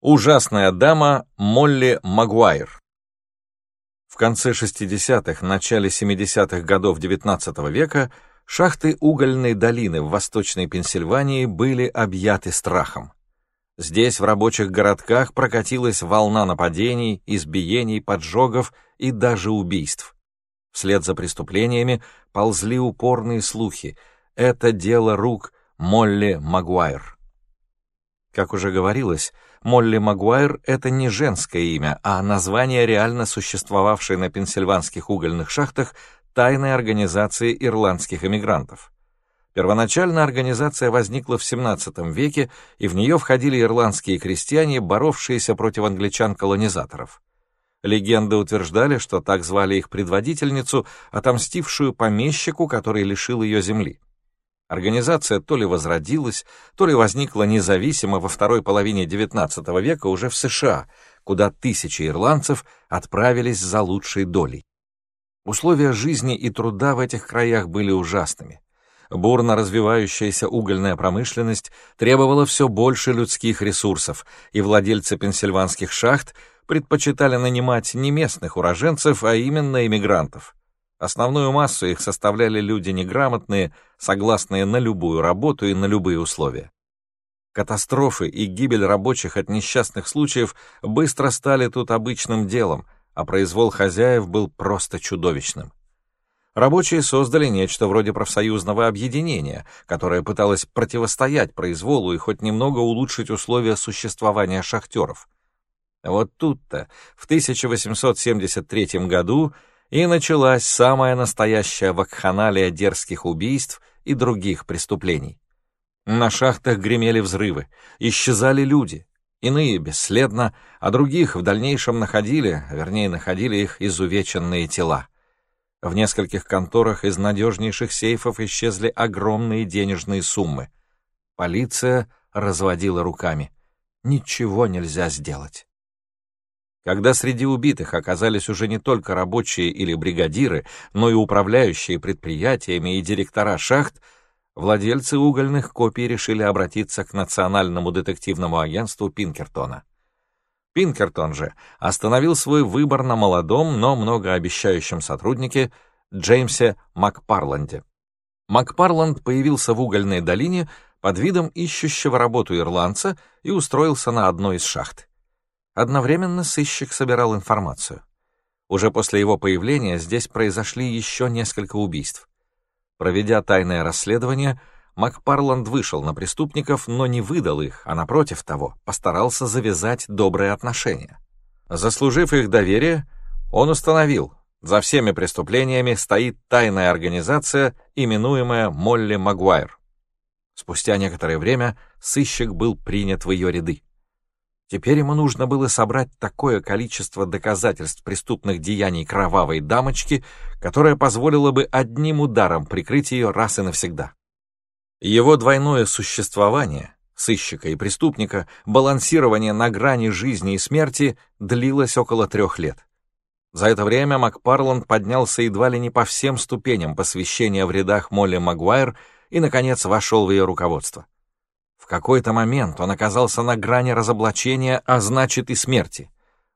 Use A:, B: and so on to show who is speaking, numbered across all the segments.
A: Ужасная дама Молли Магуайр. В конце 60-х, начале 70-х годов XIX века шахты угольной долины в Восточной Пенсильвании были объяты страхом. Здесь, в рабочих городках, прокатилась волна нападений, избиений, поджогов и даже убийств. Вслед за преступлениями ползли упорные слухи. Это дело рук Молли Магуайр. Как уже говорилось, Молли Магуайр — это не женское имя, а название реально существовавшей на пенсильванских угольных шахтах тайной организации ирландских эмигрантов. Первоначально организация возникла в XVII веке, и в нее входили ирландские крестьяне, боровшиеся против англичан-колонизаторов. Легенды утверждали, что так звали их предводительницу, отомстившую помещику, который лишил ее земли. Организация то ли возродилась, то ли возникла независимо во второй половине XIX века уже в США, куда тысячи ирландцев отправились за лучшей долей. Условия жизни и труда в этих краях были ужасными. Бурно развивающаяся угольная промышленность требовала все больше людских ресурсов, и владельцы пенсильванских шахт предпочитали нанимать не местных уроженцев, а именно иммигрантов. Основную массу их составляли люди неграмотные, согласные на любую работу и на любые условия. Катастрофы и гибель рабочих от несчастных случаев быстро стали тут обычным делом, а произвол хозяев был просто чудовищным. Рабочие создали нечто вроде профсоюзного объединения, которое пыталось противостоять произволу и хоть немного улучшить условия существования шахтеров. Вот тут-то, в 1873 году, и началась самая настоящая вакханалия дерзких убийств и других преступлений. На шахтах гремели взрывы, исчезали люди, иные бесследно, а других в дальнейшем находили, вернее, находили их изувеченные тела. В нескольких конторах из надежнейших сейфов исчезли огромные денежные суммы. Полиция разводила руками. Ничего нельзя сделать. Когда среди убитых оказались уже не только рабочие или бригадиры, но и управляющие предприятиями и директора шахт, владельцы угольных копий решили обратиться к Национальному детективному агентству Пинкертона. Пинкертон же остановил свой выбор на молодом, но многообещающем сотруднике Джеймсе Макпарланде. Макпарланд появился в угольной долине под видом ищущего работу ирландца и устроился на одной из шахт. Одновременно сыщик собирал информацию. Уже после его появления здесь произошли еще несколько убийств. Проведя тайное расследование, Макпарланд вышел на преступников, но не выдал их, а напротив того, постарался завязать добрые отношения. Заслужив их доверие, он установил, за всеми преступлениями стоит тайная организация, именуемая Молли Магуайр. Спустя некоторое время сыщик был принят в ее ряды. Теперь ему нужно было собрать такое количество доказательств преступных деяний кровавой дамочки, которое позволило бы одним ударом прикрыть ее раз и навсегда. Его двойное существование, сыщика и преступника, балансирование на грани жизни и смерти длилось около трех лет. За это время Макпарланд поднялся едва ли не по всем ступеням посвящения в рядах Молли Магуайр и, наконец, вошел в ее руководство. Какой-то момент он оказался на грани разоблачения, а значит и смерти.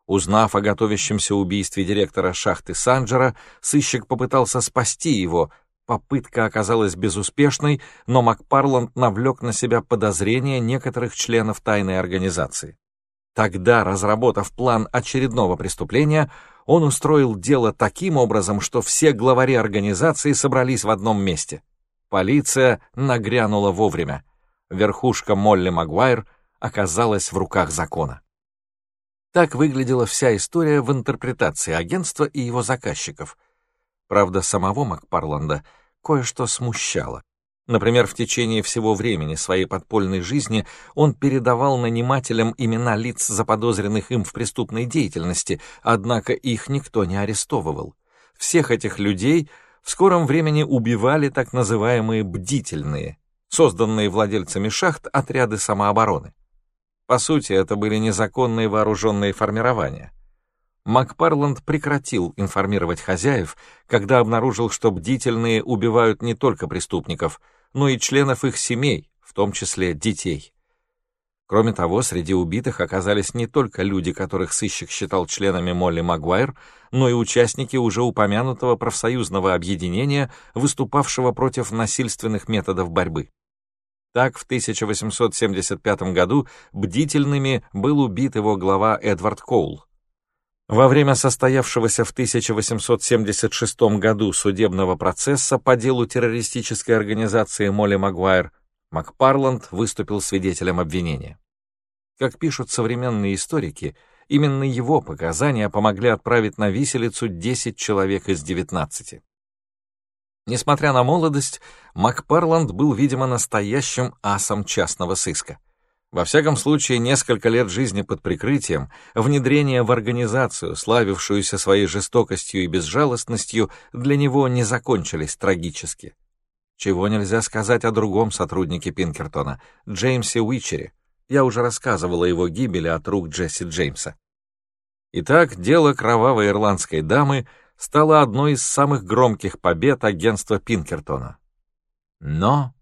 A: Узнав о готовящемся убийстве директора шахты Санджера, сыщик попытался спасти его. Попытка оказалась безуспешной, но Макпарланд навлек на себя подозрения некоторых членов тайной организации. Тогда, разработав план очередного преступления, он устроил дело таким образом, что все главари организации собрались в одном месте. Полиция нагрянула вовремя верхушка Молли Магуайр оказалась в руках закона. Так выглядела вся история в интерпретации агентства и его заказчиков. Правда, самого Макпарланда кое-что смущало. Например, в течение всего времени своей подпольной жизни он передавал нанимателям имена лиц, заподозренных им в преступной деятельности, однако их никто не арестовывал. Всех этих людей в скором времени убивали так называемые «бдительные», созданные владельцами шахт отряды самообороны. По сути, это были незаконные вооруженные формирования. Макпарланд прекратил информировать хозяев, когда обнаружил, что бдительные убивают не только преступников, но и членов их семей, в том числе детей. Кроме того, среди убитых оказались не только люди, которых сыщик считал членами Молли Магуайр, но и участники уже упомянутого профсоюзного объединения, выступавшего против насильственных методов борьбы. Так, в 1875 году бдительными был убит его глава Эдвард Коул. Во время состоявшегося в 1876 году судебного процесса по делу террористической организации Молли Магуайр Макпарланд выступил свидетелем обвинения. Как пишут современные историки, именно его показания помогли отправить на виселицу 10 человек из 19. Несмотря на молодость, Макпарланд был, видимо, настоящим асом частного сыска. Во всяком случае, несколько лет жизни под прикрытием, внедрение в организацию, славившуюся своей жестокостью и безжалостностью, для него не закончились трагически. Чего нельзя сказать о другом сотруднике Пинкертона, Джеймсе Уичере. Я уже рассказывал о его гибели от рук Джесси Джеймса. Итак, дело кровавой ирландской дамы стало одной из самых громких побед агентства Пинкертона. Но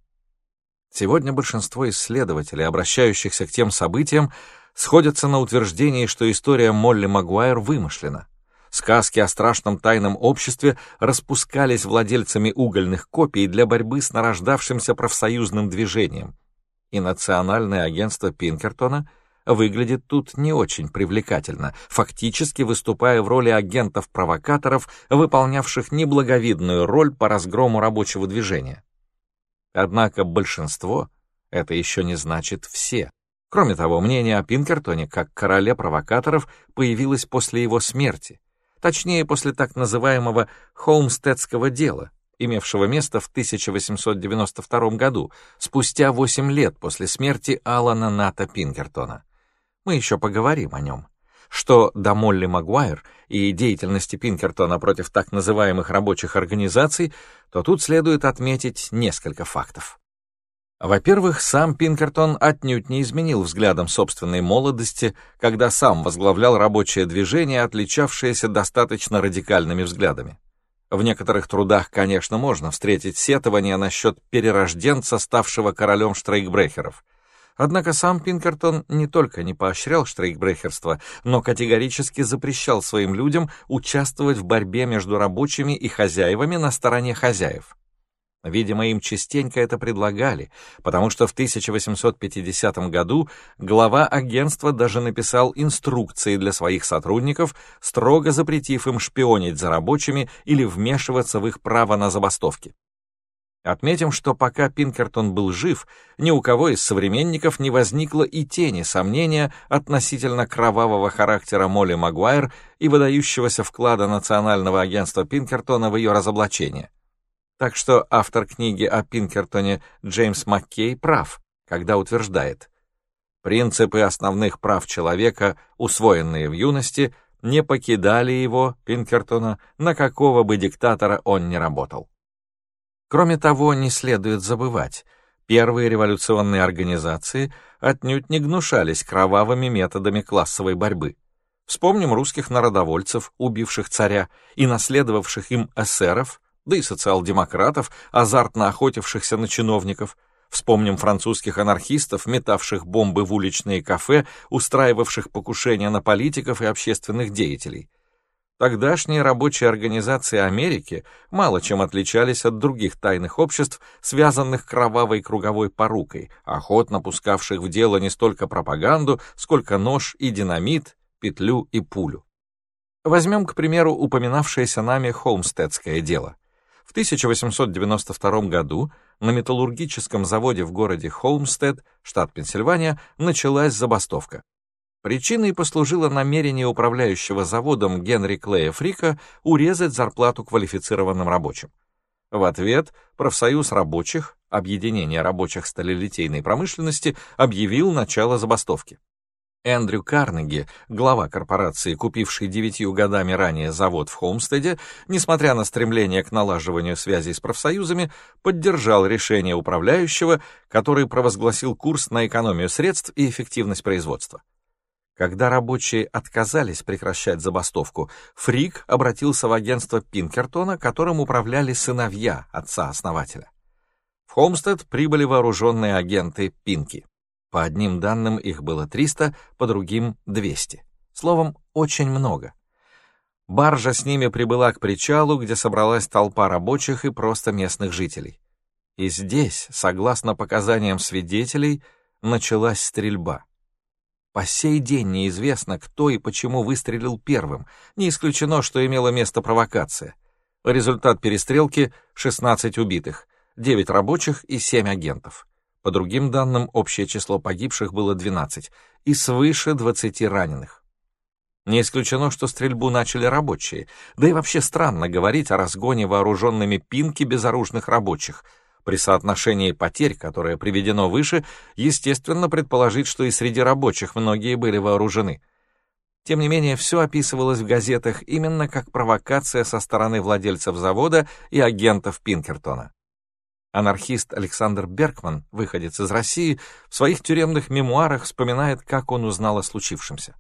A: сегодня большинство исследователей, обращающихся к тем событиям, сходятся на утверждении, что история Молли Магуайр вымышлена. Сказки о страшном тайном обществе распускались владельцами угольных копий для борьбы с нарождавшимся профсоюзным движением. И Национальное агентство Пинкертона выглядит тут не очень привлекательно, фактически выступая в роли агентов-провокаторов, выполнявших неблаговидную роль по разгрому рабочего движения. Однако большинство — это еще не значит все. Кроме того, мнение о Пинкертоне как короле провокаторов появилось после его смерти — точнее после так называемого Холмстедского дела, имевшего место в 1892 году, спустя 8 лет после смерти Алана Ната Пинкертона. Мы еще поговорим о нем. Что до Молли Магуайр и деятельности Пинкертона против так называемых рабочих организаций, то тут следует отметить несколько фактов. Во-первых, сам Пинкертон отнюдь не изменил взглядом собственной молодости, когда сам возглавлял рабочее движение, отличавшееся достаточно радикальными взглядами. В некоторых трудах, конечно, можно встретить сетование насчет перерожденца, ставшего королем штрейкбрехеров. Однако сам Пинкертон не только не поощрял штрейкбрехерство, но категорически запрещал своим людям участвовать в борьбе между рабочими и хозяевами на стороне хозяев. Видимо, им частенько это предлагали, потому что в 1850 году глава агентства даже написал инструкции для своих сотрудников, строго запретив им шпионить за рабочими или вмешиваться в их право на забастовки. Отметим, что пока Пинкертон был жив, ни у кого из современников не возникло и тени сомнения относительно кровавого характера Молли Магуайр и выдающегося вклада Национального агентства Пинкертона в ее разоблачение. Так что автор книги о Пинкертоне Джеймс Маккей прав, когда утверждает, принципы основных прав человека, усвоенные в юности, не покидали его, Пинкертона, на какого бы диктатора он ни работал. Кроме того, не следует забывать, первые революционные организации отнюдь не гнушались кровавыми методами классовой борьбы. Вспомним русских народовольцев, убивших царя и наследовавших им эсеров, да и социал-демократов, азартно охотившихся на чиновников. Вспомним французских анархистов, метавших бомбы в уличные кафе, устраивавших покушения на политиков и общественных деятелей. Тогдашние рабочие организации Америки мало чем отличались от других тайных обществ, связанных кровавой круговой порукой, охотно пускавших в дело не столько пропаганду, сколько нож и динамит, петлю и пулю. Возьмем, к примеру, упоминавшееся нами Холмстедское дело. В 1892 году на металлургическом заводе в городе Холмстед, штат Пенсильвания, началась забастовка. Причиной послужило намерение управляющего заводом Генри Клея Фрика урезать зарплату квалифицированным рабочим. В ответ профсоюз рабочих, объединение рабочих сталелитейной промышленности, объявил начало забастовки. Эндрю Карнеги, глава корпорации, купивший девятью годами ранее завод в Холмстеде, несмотря на стремление к налаживанию связей с профсоюзами, поддержал решение управляющего, который провозгласил курс на экономию средств и эффективность производства. Когда рабочие отказались прекращать забастовку, Фрик обратился в агентство Пинкертона, которым управляли сыновья отца-основателя. В Холмстед прибыли вооруженные агенты Пинки. По одним данным их было 300, по другим — 200. Словом, очень много. Баржа с ними прибыла к причалу, где собралась толпа рабочих и просто местных жителей. И здесь, согласно показаниям свидетелей, началась стрельба. По сей день неизвестно, кто и почему выстрелил первым, не исключено, что имела место провокация. Результат перестрелки — 16 убитых, 9 рабочих и 7 агентов. По другим данным, общее число погибших было 12 и свыше 20 раненых. Не исключено, что стрельбу начали рабочие, да и вообще странно говорить о разгоне вооруженными пинки безоружных рабочих — при соотношении потерь, которое приведено выше, естественно предположить, что и среди рабочих многие были вооружены. Тем не менее, все описывалось в газетах именно как провокация со стороны владельцев завода и агентов Пинкертона. Анархист Александр Беркман, выходец из России, в своих тюремных мемуарах вспоминает, как он узнал о случившемся.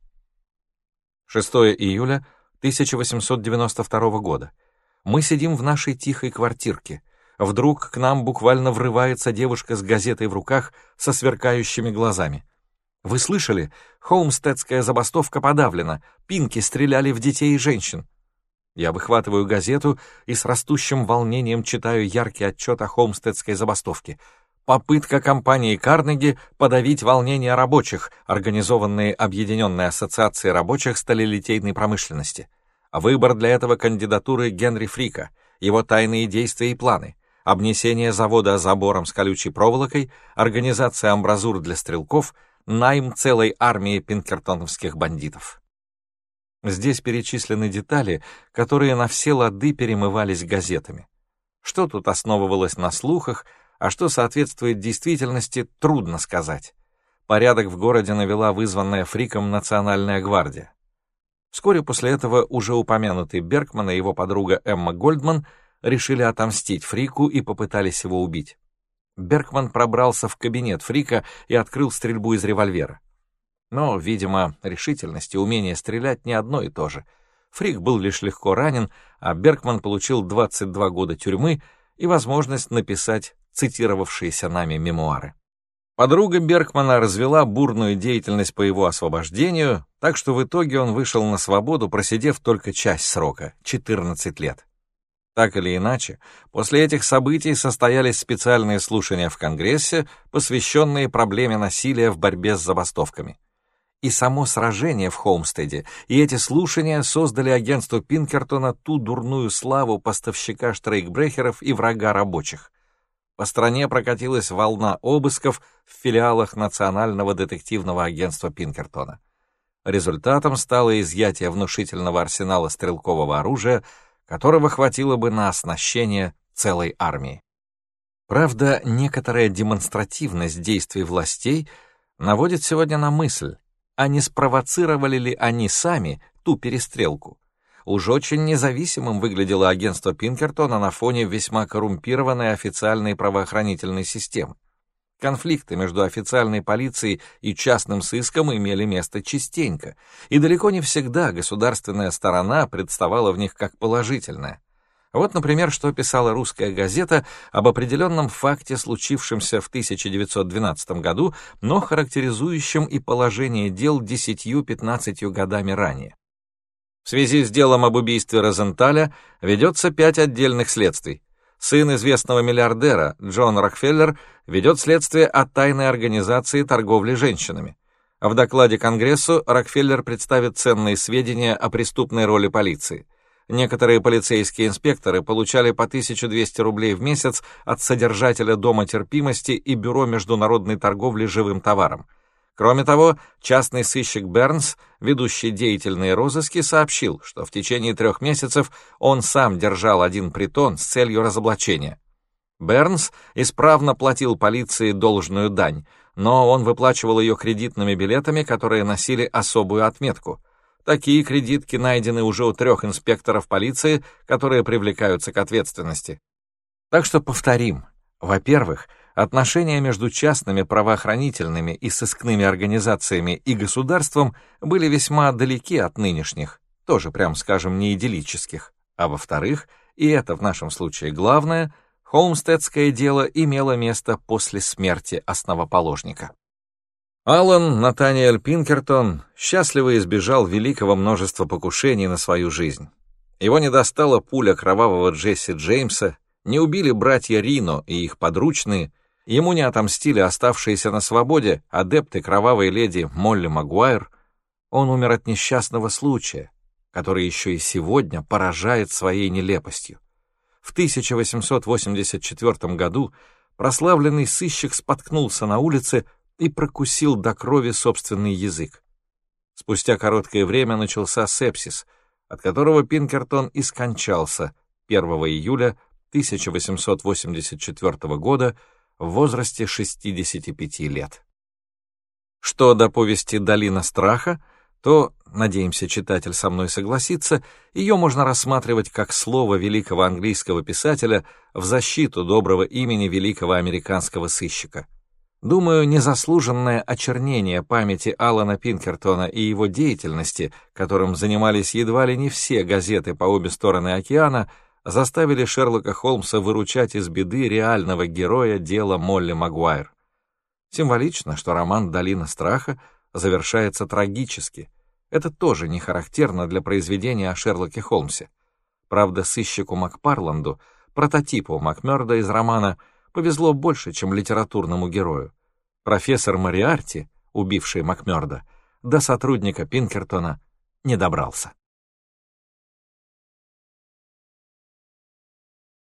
A: 6 июля 1892 года. Мы сидим в нашей тихой квартирке — Вдруг к нам буквально врывается девушка с газетой в руках со сверкающими глазами. «Вы слышали? Холмстедская забастовка подавлена. Пинки стреляли в детей и женщин». Я выхватываю газету и с растущим волнением читаю яркий отчет о Холмстедской забастовке. Попытка компании Карнеги подавить волнения рабочих, организованные Объединенной ассоциацией рабочих сталелитейной промышленности. Выбор для этого кандидатуры Генри Фрика, его тайные действия и планы обнесение завода забором с колючей проволокой, организация амбразур для стрелков, найм целой армии пинкертоновских бандитов. Здесь перечислены детали, которые на все лады перемывались газетами. Что тут основывалось на слухах, а что соответствует действительности, трудно сказать. Порядок в городе навела вызванная фриком Национальная гвардия. Вскоре после этого уже упомянутый Бергман и его подруга Эмма Гольдман решили отомстить Фрику и попытались его убить. Беркман пробрался в кабинет Фрика и открыл стрельбу из револьвера. Но, видимо, решительность и умение стрелять не одно и то же. Фрик был лишь легко ранен, а Беркман получил 22 года тюрьмы и возможность написать цитировавшиеся нами мемуары. Подруга Беркмана развела бурную деятельность по его освобождению, так что в итоге он вышел на свободу, просидев только часть срока — 14 лет. Так или иначе, после этих событий состоялись специальные слушания в Конгрессе, посвященные проблеме насилия в борьбе с забастовками. И само сражение в Холмстеде, и эти слушания создали агентству Пинкертона ту дурную славу поставщика штрейкбрехеров и врага рабочих. По стране прокатилась волна обысков в филиалах Национального детективного агентства Пинкертона. Результатом стало изъятие внушительного арсенала стрелкового оружия — которого хватило бы на оснащение целой армии. Правда, некоторая демонстративность действий властей наводит сегодня на мысль, а не спровоцировали ли они сами ту перестрелку. Уж очень независимым выглядело агентство Пинкертона на фоне весьма коррумпированной официальной правоохранительной системы. Конфликты между официальной полицией и частным сыском имели место частенько, и далеко не всегда государственная сторона представала в них как положительная. Вот, например, что писала русская газета об определенном факте, случившемся в 1912 году, но характеризующем и положение дел 10-15 годами ранее. В связи с делом об убийстве Розенталя ведется пять отдельных следствий сын известного миллиардера Джон Рокфеллер ведет следствие о тайной организации торговли женщинами. В докладе Конгрессу Рокфеллер представит ценные сведения о преступной роли полиции. Некоторые полицейские инспекторы получали по 1200 рублей в месяц от содержателя Дома терпимости и Бюро международной торговли живым товаром. Кроме того, частный сыщик Бернс, ведущий деятельные розыски, сообщил, что в течение трех месяцев он сам держал один притон с целью разоблачения. Бернс исправно платил полиции должную дань, но он выплачивал ее кредитными билетами, которые носили особую отметку. Такие кредитки найдены уже у трех инспекторов полиции, которые привлекаются к ответственности. Так что повторим. Во-первых, Отношения между частными правоохранительными и сыскными организациями и государством были весьма далеки от нынешних, тоже, прям скажем, не идиллических. А во-вторых, и это в нашем случае главное, Холмстедское дело имело место после смерти основоположника. Алан Натаниэль Пинкертон счастливо избежал великого множества покушений на свою жизнь. Его не достала пуля кровавого Джесси Джеймса, не убили братья Рино и их подручные, ему не отомстили оставшиеся на свободе адепты кровавой леди Молли Магуайр, он умер от несчастного случая, который еще и сегодня поражает своей нелепостью. В 1884 году прославленный сыщик споткнулся на улице и прокусил до крови собственный язык. Спустя короткое время начался сепсис, от которого Пинкертон и скончался 1 июля 1884 года в возрасте 65 лет. Что до повести «Долина страха», то, надеемся, читатель со мной согласится, ее можно рассматривать как слово великого английского писателя в защиту доброго имени великого американского сыщика. Думаю, незаслуженное очернение памяти Алана Пинкертона и его деятельности, которым занимались едва ли не все газеты по обе стороны океана, заставили Шерлока Холмса выручать из беды реального героя дела Молли Магуайр. Символично, что роман «Долина страха» завершается трагически. Это тоже не характерно для произведения о Шерлоке Холмсе. Правда, сыщику Макпарланду, прототипу Макмёрда из романа, повезло больше, чем литературному герою. Профессор Мариарти, убивший Макмёрда, до сотрудника Пинкертона не добрался.